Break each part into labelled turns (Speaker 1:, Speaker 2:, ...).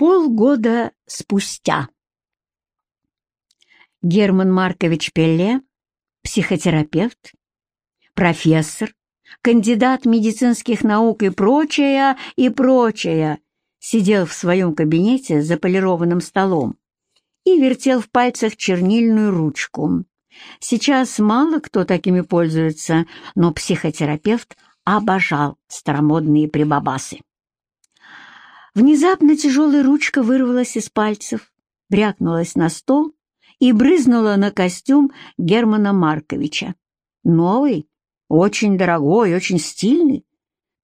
Speaker 1: Полгода спустя. Герман Маркович Пелле, психотерапевт, профессор, кандидат медицинских наук и прочее, и прочее, сидел в своем кабинете за полированным столом и вертел в пальцах чернильную ручку. Сейчас мало кто такими пользуется, но психотерапевт обожал старомодные прибабасы. Внезапно тяжелая ручка вырвалась из пальцев, брякнулась на стол и брызнула на костюм Германа Марковича. Новый, очень дорогой, очень стильный,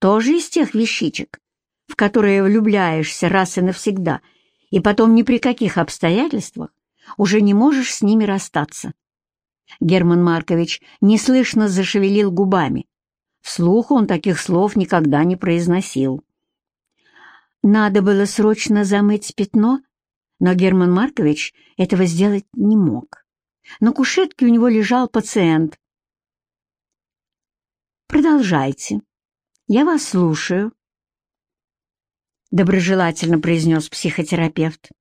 Speaker 1: тоже из тех вещичек, в которые влюбляешься раз и навсегда, и потом ни при каких обстоятельствах уже не можешь с ними расстаться. Герман Маркович неслышно зашевелил губами. Вслух он таких слов никогда не произносил. Надо было срочно замыть пятно, но Герман Маркович этого сделать не мог. На кушетке у него лежал пациент. «Продолжайте. Я вас слушаю», — доброжелательно произнес психотерапевт.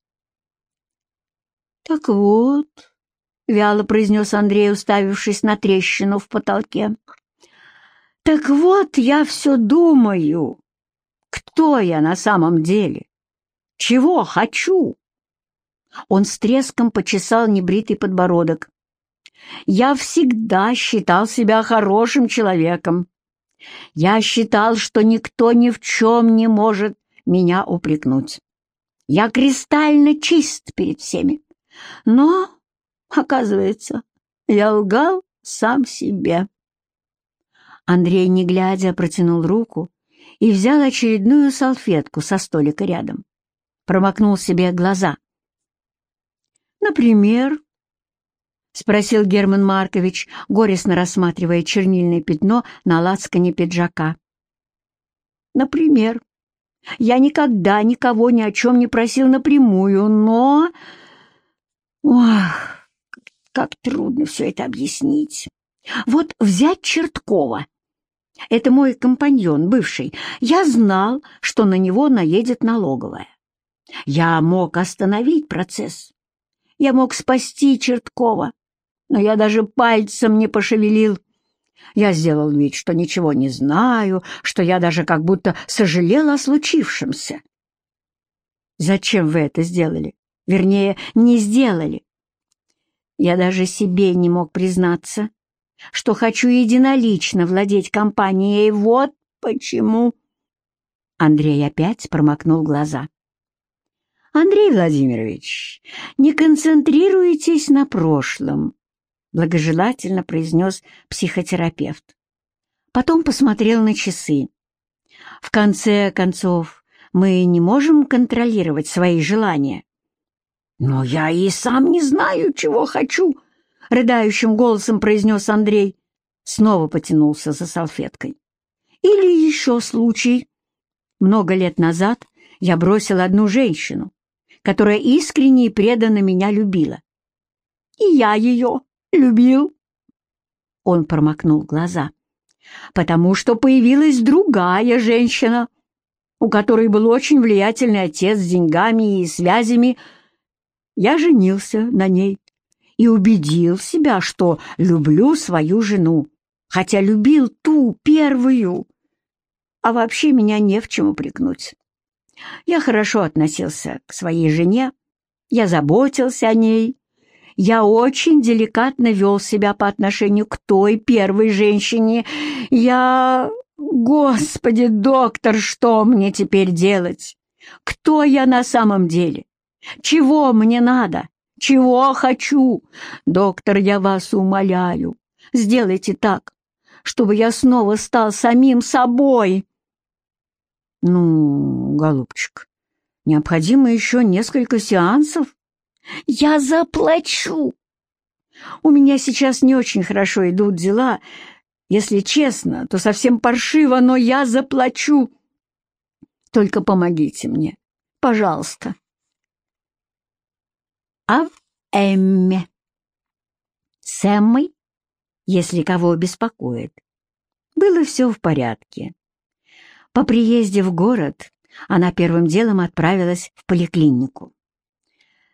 Speaker 1: «Так вот», — вяло произнес Андрей, уставившись на трещину в потолке, — «так вот я все думаю, кто я на самом деле? Чего хочу? Он с треском почесал небритый подбородок. Я всегда считал себя хорошим человеком. Я считал, что никто ни в чем не может меня упрекнуть. Я кристально чист перед всеми. Но, оказывается, я лгал сам себе. Андрей, не глядя, протянул руку и взял очередную салфетку со столика рядом. Промокнул себе глаза. «Например?» — спросил Герман Маркович, горестно рассматривая чернильное пятно на лацкане пиджака. «Например, я никогда никого ни о чем не просил напрямую, но... Ох, как трудно все это объяснить. Вот взять Черткова. Это мой компаньон, бывший. Я знал, что на него наедет налоговая. Я мог остановить процесс. Я мог спасти Черткова, но я даже пальцем не пошевелил. Я сделал вид, что ничего не знаю, что я даже как будто сожалел о случившемся. Зачем вы это сделали? Вернее, не сделали. Я даже себе не мог признаться, что хочу единолично владеть компанией. Вот почему...» Андрей опять промокнул глаза. «Андрей Владимирович, не концентрируйтесь на прошлом», благожелательно произнес психотерапевт. Потом посмотрел на часы. «В конце концов, мы не можем контролировать свои желания». «Но я и сам не знаю, чего хочу», — рыдающим голосом произнес Андрей. Снова потянулся за салфеткой. «Или еще случай. Много лет назад я бросил одну женщину, которая искренне и преданно меня любила. И я ее любил». Он промокнул глаза. «Потому что появилась другая женщина, у которой был очень влиятельный отец с деньгами и связями. Я женился на ней и убедил себя, что люблю свою жену, хотя любил ту, первую. А вообще меня не в чем упрекнуть. Я хорошо относился к своей жене, я заботился о ней, я очень деликатно вел себя по отношению к той первой женщине. Я... Господи, доктор, что мне теперь делать? Кто я на самом деле? Чего мне надо? Чего хочу? Доктор, я вас умоляю, сделайте так, чтобы я снова стал самим собой. Ну, голубчик, необходимо еще несколько сеансов. Я заплачу. У меня сейчас не очень хорошо идут дела. Если честно, то совсем паршиво, но я заплачу. Только помогите мне, пожалуйста а в Эмме. С Эммой, если кого беспокоит, было все в порядке. По приезде в город она первым делом отправилась в поликлинику.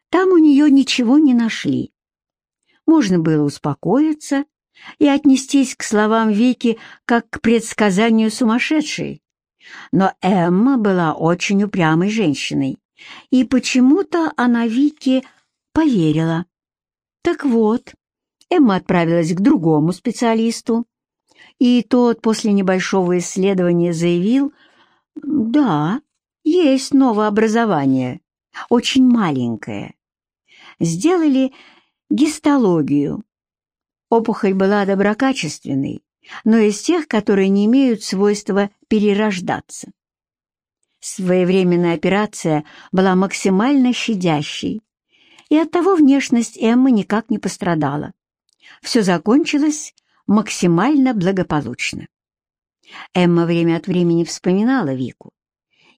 Speaker 1: Там у нее ничего не нашли. Можно было успокоиться и отнестись к словам Вики как к предсказанию сумасшедшей. Но Эмма была очень упрямой женщиной, и почему-то она Вике поверила. Так вот, Эмма отправилась к другому специалисту, и тот после небольшого исследования заявил, да, есть новообразование, очень маленькое. Сделали гистологию. Опухоль была доброкачественной, но из тех, которые не имеют свойства перерождаться. Своевременная операция была максимально щадящей, и оттого внешность Эммы никак не пострадала. Все закончилось максимально благополучно. Эмма время от времени вспоминала Вику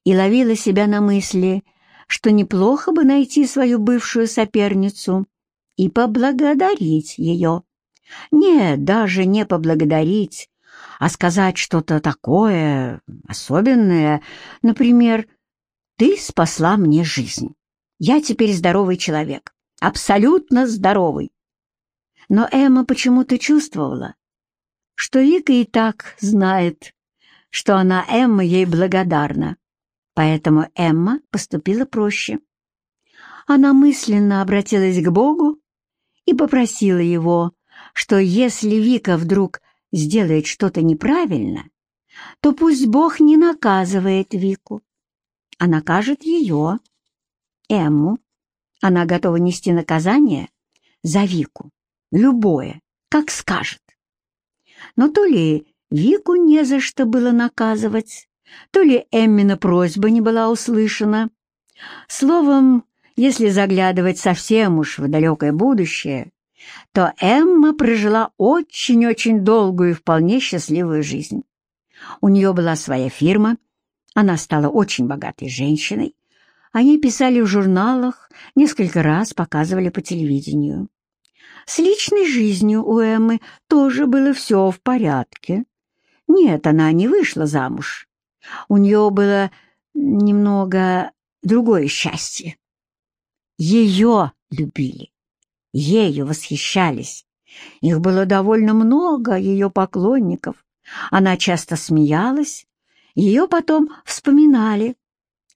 Speaker 1: и ловила себя на мысли, что неплохо бы найти свою бывшую соперницу и поблагодарить ее. Нет, даже не поблагодарить, а сказать что-то такое особенное, например, «Ты спасла мне жизнь. Я теперь здоровый человек, абсолютно здоровый». Но Эмма почему-то чувствовала, что Вика и так знает, что она Эмма ей благодарна, поэтому Эмма поступила проще. Она мысленно обратилась к Богу и попросила его, что если Вика вдруг сделает что-то неправильно, то пусть Бог не наказывает Вику, а накажет ее, Эмму. Она готова нести наказание за Вику, любое, как скажет. Но то ли Вику не за что было наказывать, то ли Эммина просьба не была услышана. Словом, если заглядывать совсем уж в далекое будущее, то Эмма прожила очень-очень долгую и вполне счастливую жизнь. У нее была своя фирма, она стала очень богатой женщиной, они писали в журналах, несколько раз показывали по телевидению. С личной жизнью у Эммы тоже было все в порядке. Нет, она не вышла замуж. У нее было немного другое счастье. Ее любили, ею восхищались. Их было довольно много, ее поклонников. Она часто смеялась, ее потом вспоминали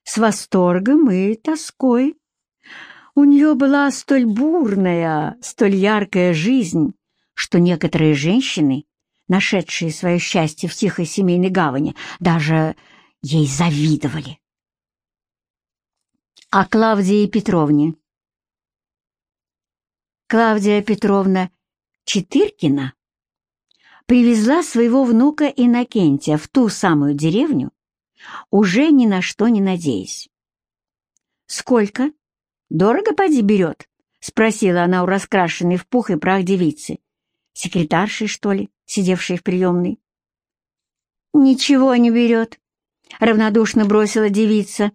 Speaker 1: с восторгом и тоской. У нее была столь бурная, столь яркая жизнь, что некоторые женщины, нашедшие свое счастье в тихой семейной гавани, даже ей завидовали. О Клавдии Петровне Клавдия Петровна Четыркина привезла своего внука Иннокентия в ту самую деревню, уже ни на что не надеясь. «Сколько?» «Дорого поди берет?» — спросила она у раскрашенной в пух и прах девицы. Секретаршей, что ли, сидевшей в приемной? «Ничего не берет», — равнодушно бросила девица,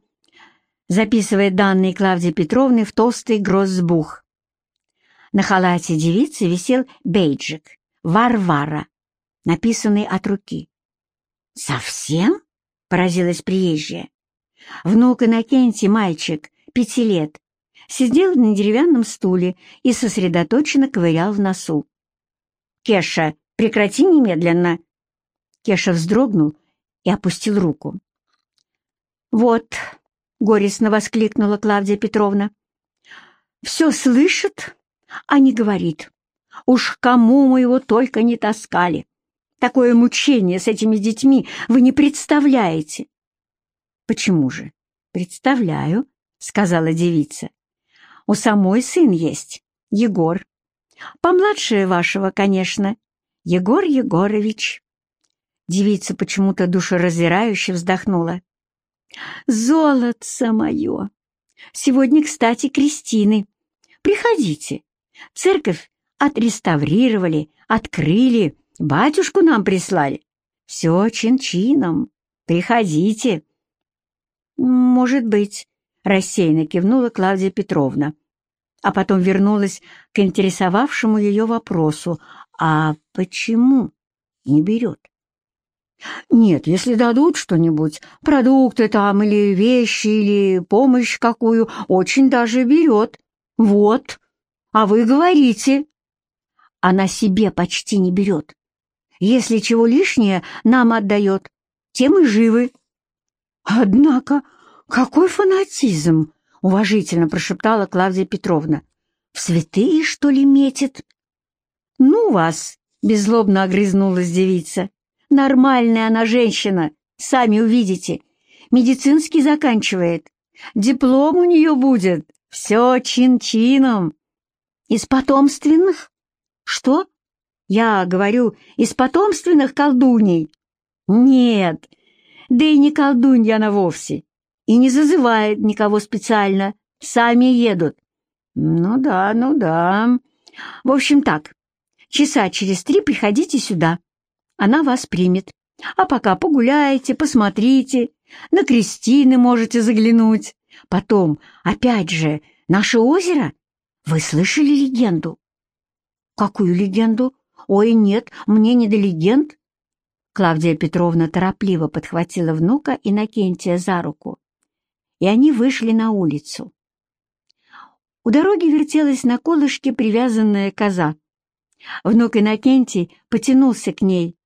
Speaker 1: записывая данные Клавдии Петровны в толстый грозбух. На халате девицы висел бейджик «Варвара», написанный от руки. «Совсем?» — поразилась приезжая. Внук Иннокентий, мальчик, пяти лет, сидел на деревянном стуле и сосредоточенно ковырял в носу. «Кеша, прекрати немедленно!» Кеша вздрогнул и опустил руку. «Вот», — горестно воскликнула Клавдия Петровна, — «все слышит, а не говорит. Уж кому мы его только не таскали. Такое мучение с этими детьми вы не представляете». «Почему же?» «Представляю», — сказала девица. У самой сын есть, Егор. Помладше вашего, конечно, Егор Егорович. Девица почему-то душераздирающе вздохнула. «Золотце мое! Сегодня, кстати, Кристины. Приходите. Церковь отреставрировали, открыли, батюшку нам прислали. Все чин-чином. Приходите». «Может быть», рассеянно кивнула Клавдия Петровна, а потом вернулась к интересовавшему ее вопросу. А почему не берет? Нет, если дадут что-нибудь, продукты там или вещи, или помощь какую, очень даже берет. Вот. А вы говорите. Она себе почти не берет. Если чего лишнее, нам отдает. Тем и живы. Однако, какой фанатизм! Уважительно прошептала Клавдия Петровна. В святые, что ли, метит? Ну вас! Беззлобно огрызнулась девица. Нормальная она женщина, сами увидите. Медицинский заканчивает. Диплом у нее будет. Все чин-чином. Из потомственных? Что? Я говорю, из потомственных колдуней. Нет, да и не колдунья она вовсе. И не зазывает никого специально. Сами едут. Ну да, ну да. В общем так, часа через три приходите сюда она вас примет. А пока погуляйте, посмотрите, на Кристины можете заглянуть. Потом, опять же, наше озеро. Вы слышали легенду? Какую легенду? Ой, нет, мне не до легенд. Клавдия Петровна торопливо подхватила внука Иннокентия за руку, и они вышли на улицу. У дороги вертелась на колышке привязанная коза. Внук Иннокентий потянулся к ней,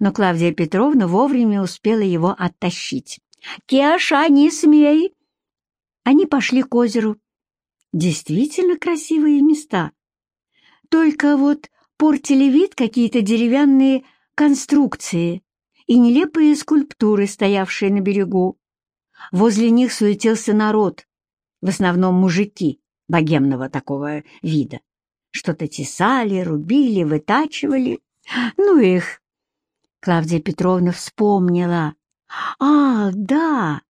Speaker 1: но Клавдия Петровна вовремя успела его оттащить. «Кеша, не смей!» Они пошли к озеру. Действительно красивые места. Только вот портили вид какие-то деревянные конструкции и нелепые скульптуры, стоявшие на берегу. Возле них суетился народ, в основном мужики богемного такого вида. Что-то тесали, рубили, вытачивали. Ну их, Клавдия Петровна вспомнила. «А, да,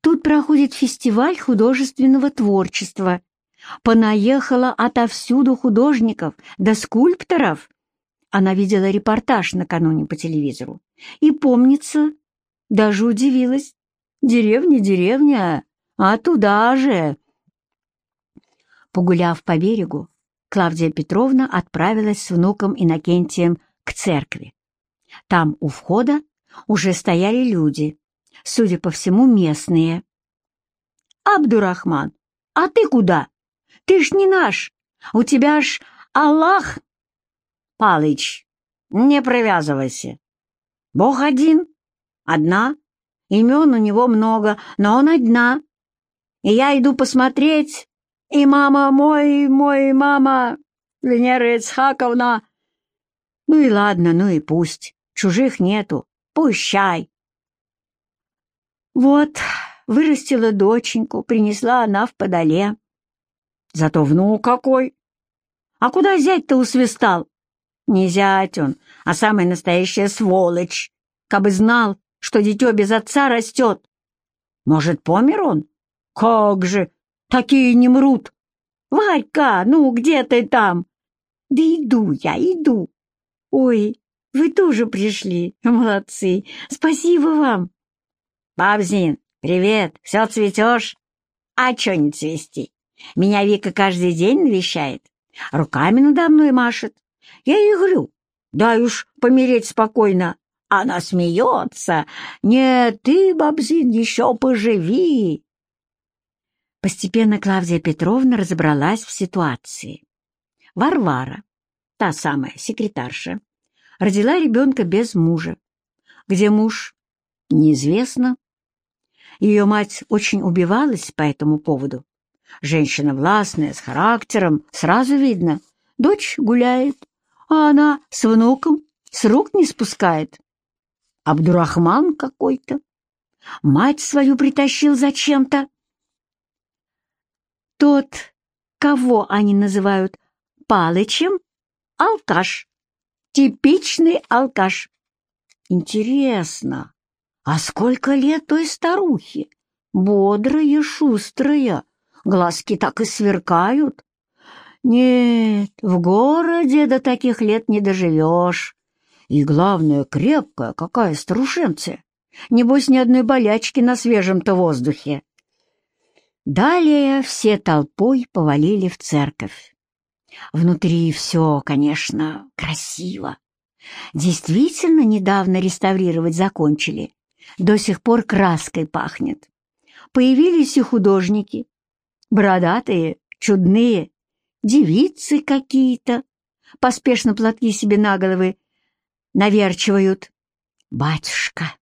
Speaker 1: тут проходит фестиваль художественного творчества. Понаехало отовсюду художников да скульпторов». Она видела репортаж накануне по телевизору. И, помнится, даже удивилась. «Деревня, деревня, а туда же!» Погуляв по берегу, Клавдия Петровна отправилась с внуком Иннокентием к церкви. Там у входа уже стояли люди, судя по всему, местные. «Абдурахман, а ты куда? Ты ж не наш, у тебя ж Аллах!» «Палыч, не привязывайся. Бог один, одна, имен у него много, но он одна. И я иду посмотреть, и мама мой, мой мама, Венера Ицхаковна. Ну и ладно, ну и пусть чужих нету, пущай. Вот, вырастила доченьку, принесла она в подоле. Зато внук какой! А куда зять-то усвистал? Не зять он, а самая настоящая сволочь. Кабы знал, что дитё без отца растет. Может, помер он? Как же, такие не мрут. Варька, ну где ты там? Да иду я, иду. Ой, вы тоже пришли. Молодцы. Спасибо вам. Бабзин, привет. Все цветешь? А чё не цвести? Меня Вика каждый день навещает. Руками надо мной машет. Я ей говорю, дай уж помереть спокойно. Она смеется. Нет, ты, Бабзин, еще поживи. Постепенно Клавдия Петровна разобралась в ситуации. Варвара, та самая секретарша, родила ребенка без мужа. Где муж? Неизвестно. Ее мать очень убивалась по этому поводу. Женщина властная, с характером, сразу видно. Дочь гуляет, а она с внуком с рук не спускает. Абдурахман какой-то. Мать свою притащил зачем-то. Тот, кого они называют Палычем, алкаш. Типичный алкаш. Интересно, а сколько лет той старухе? Бодрая, шустрая, глазки так и сверкают. Нет, в городе до таких лет не доживешь. И главное, крепкая какая старушенция. Небось, ни одной болячки на свежем-то воздухе. Далее все толпой повалили в церковь. Внутри все, конечно, красиво. Действительно, недавно реставрировать закончили. До сих пор краской пахнет. Появились и художники. Бородатые, чудные, девицы какие-то. Поспешно платки себе на головы наверчивают. Батюшка,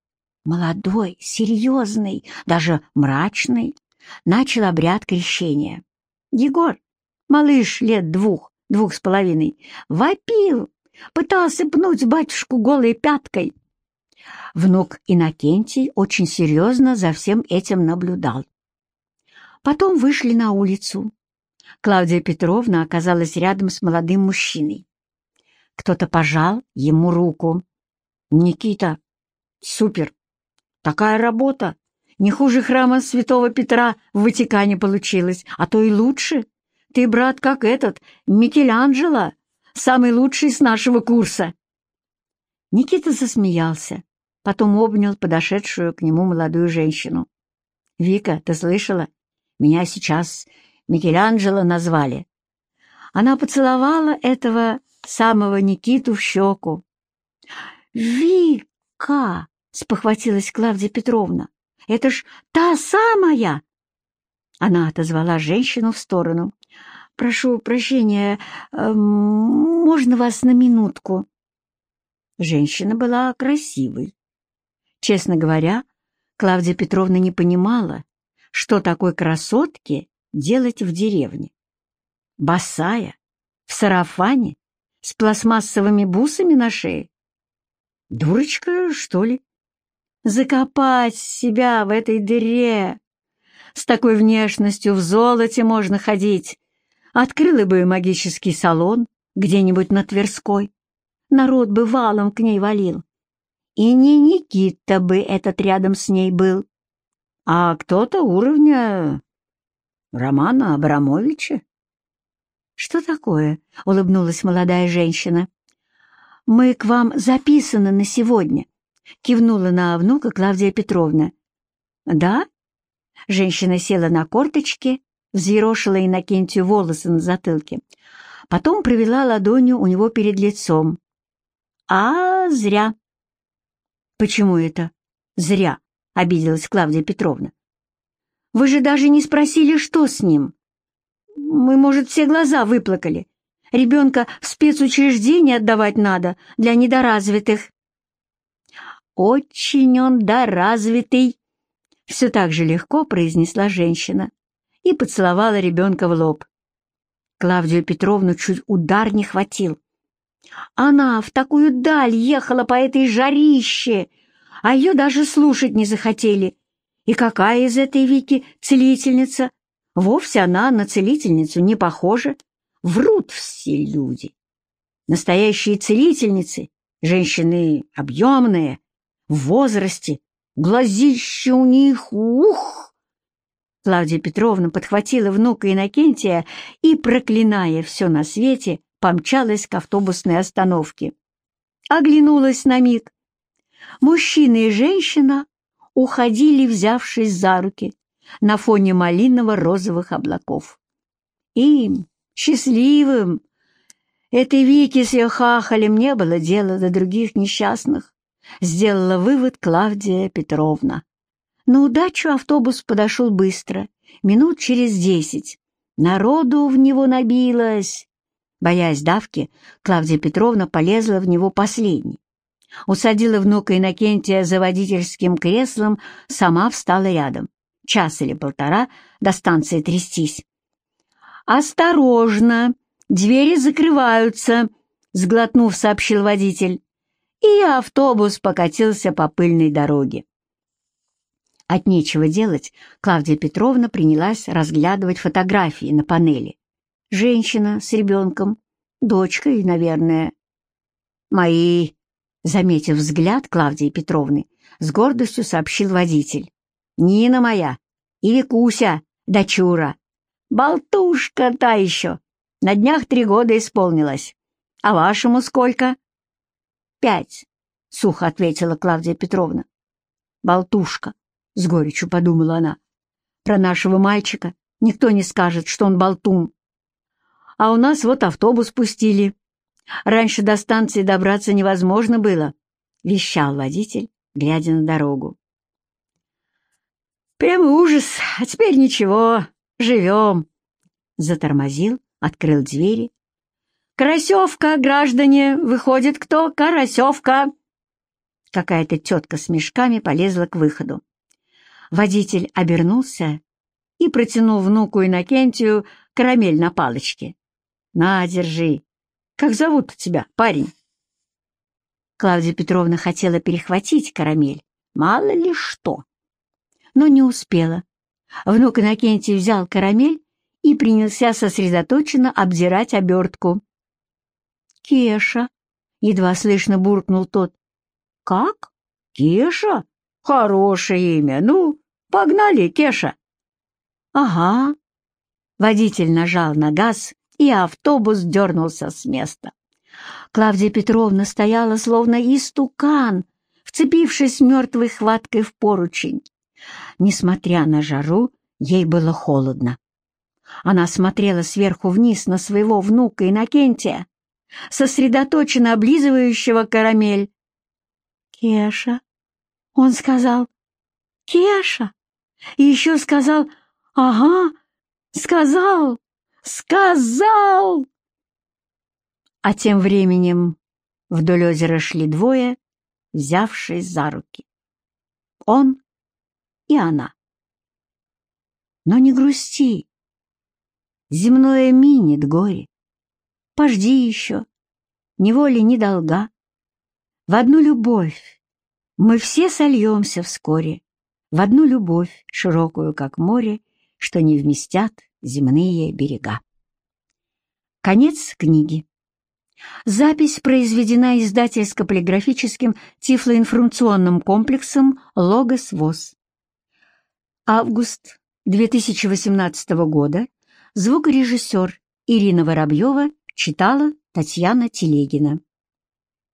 Speaker 1: молодой, серьезный, даже мрачный, начал обряд крещения. Егор, малыш лет двух, двух с половиной, вопил, пытался пнуть батюшку голой пяткой. Внук Иннокентий очень серьезно за всем этим наблюдал. Потом вышли на улицу. Клавдия Петровна оказалась рядом с молодым мужчиной. Кто-то пожал ему руку. «Никита, супер! Такая работа! Не хуже храма святого Петра в Ватикане получилось, а то и лучше. Ты, брат, как этот, Микеланджело, самый лучший с нашего курса. Никита засмеялся, потом обнял подошедшую к нему молодую женщину. «Вика, ты слышала? Меня сейчас Микеланджело назвали». Она поцеловала этого самого Никиту в щеку. «Вика!» — спохватилась Клавдия Петровна. Это ж та самая!» Она отозвала женщину в сторону. «Прошу прощения, э, можно вас на минутку?» Женщина была красивой. Честно говоря, Клавдия Петровна не понимала, что такой красотке делать в деревне. Босая, в сарафане, с пластмассовыми бусами на шее. Дурочка, что ли? закопать себя в этой дыре. С такой внешностью в золоте можно ходить. Открыла бы магический салон где-нибудь на Тверской. Народ бы валом к ней валил. И не Никита бы этот рядом с ней был, а кто-то уровня Романа Абрамовича. «Что такое?» — улыбнулась молодая женщина. «Мы к вам записаны на сегодня. Кивнула на внука Клавдия Петровна. «Да?» Женщина села на корточки, взъерошила Иннокентию волосы на затылке. Потом провела ладонью у него перед лицом. «А, зря!» «Почему это?» «Зря!» — обиделась Клавдия Петровна. «Вы же даже не спросили, что с ним. Мы, может, все глаза выплакали. Ребенка в спецучреждение отдавать надо для недоразвитых». «Очень он доразвитый!» Все так же легко произнесла женщина и поцеловала ребенка в лоб. Клавдию Петровну чуть удар не хватил. Она в такую даль ехала по этой жарище, а ее даже слушать не захотели. И какая из этой Вики целительница? Вовсе она на целительницу не похожа. Врут все люди. Настоящие целительницы, женщины объемные, в возрасте, глазище у них, ух! Клавдия Петровна подхватила внука Иннокентия и, проклиная все на свете, помчалась к автобусной остановке. Оглянулась на миг. Мужчина и женщина уходили, взявшись за руки, на фоне малиново-розовых облаков. Им, счастливым, этой Вики с ее хахалем не было дела до других несчастных. Сделала вывод Клавдия Петровна. На удачу автобус подошел быстро, минут через десять. Народу в него набилось. Боясь давки, Клавдия Петровна полезла в него последней. Усадила внука Иннокентия за водительским креслом, сама встала рядом. Час или полтора до станции трястись. «Осторожно! Двери закрываются!» — сглотнув, сообщил водитель и автобус покатился по пыльной дороге. От нечего делать Клавдия Петровна принялась разглядывать фотографии на панели. Женщина с ребенком, дочкой, наверное. «Мои», — заметив взгляд Клавдии Петровны, с гордостью сообщил водитель. «Нина моя и Викуся, дочура. Болтушка та еще. На днях три года исполнилась. А вашему сколько?» «Пять», — сухо ответила Клавдия Петровна. «Болтушка», — с горечью подумала она. «Про нашего мальчика никто не скажет, что он болтун. А у нас вот автобус пустили. Раньше до станции добраться невозможно было», — вещал водитель, глядя на дорогу. «Прямо ужас, а теперь ничего, живем», — затормозил, открыл двери. «Карасевка, граждане, выходит кто? Карасевка!» Какая-то тетка с мешками полезла к выходу. Водитель обернулся и протянул внуку Иннокентию карамель на палочке. «На, держи. Как зовут тебя, парень?» Клавдия Петровна хотела перехватить карамель, мало ли что, но не успела. Внук Иннокентий взял карамель и принялся сосредоточенно обдирать обертку. «Кеша!» — едва слышно буркнул тот. «Как? Кеша? Хорошее имя. Ну, погнали, Кеша!» «Ага». Водитель нажал на газ, и автобус дернулся с места. Клавдия Петровна стояла словно истукан, вцепившись мертвой хваткой в поручень. Несмотря на жару, ей было холодно. Она смотрела сверху вниз на своего внука Иннокентия, сосредоточенно облизывающего карамель. «Кеша!» Он сказал «Кеша!» и еще сказал «Ага, сказал, сказал!» А тем временем вдоль озера шли двое, взявшись за руки. Он и она. Но не грусти. Земное минит горе. Пожди еще. Ни воли, ни долга. В одну любовь мы все сольемся вскоре. В одну любовь, широкую, как море, что не вместят земные берега. Конец книги. Запись произведена издательско-полиграфическим тифлоинформационным комплексом «Логос ВОЗ». Август 2018 года. Звукорежиссер Ирина Воробьева читала Татьяна Телегина.